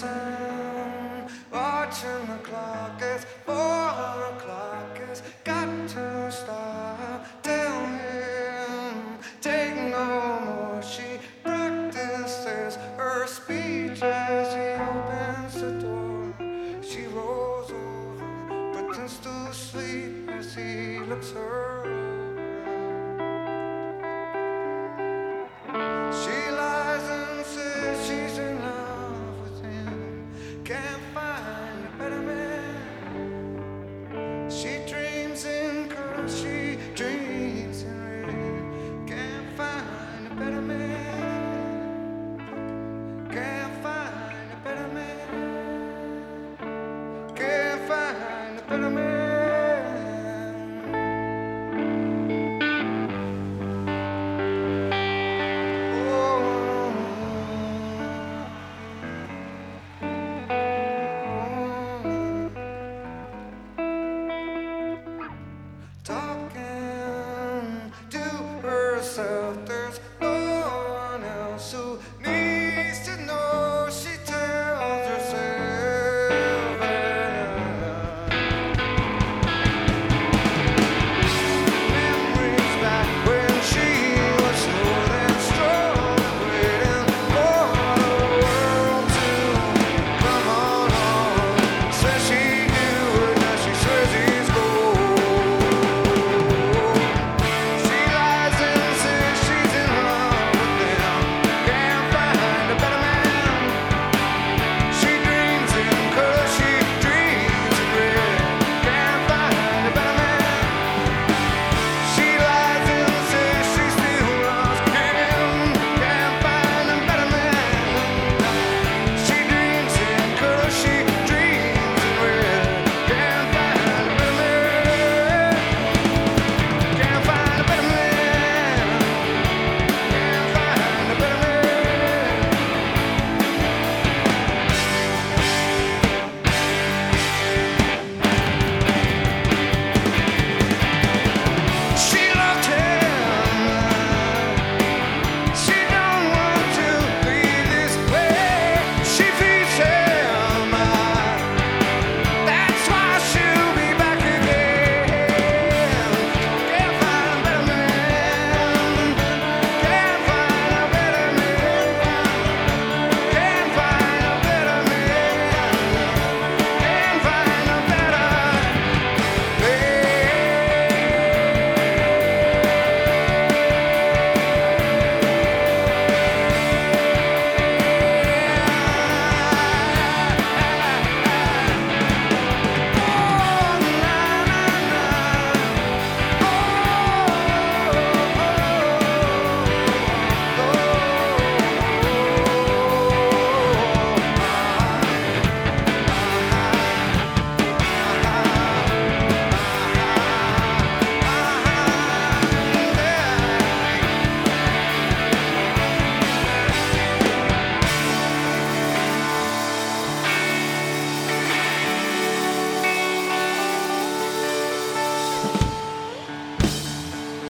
time. He looks her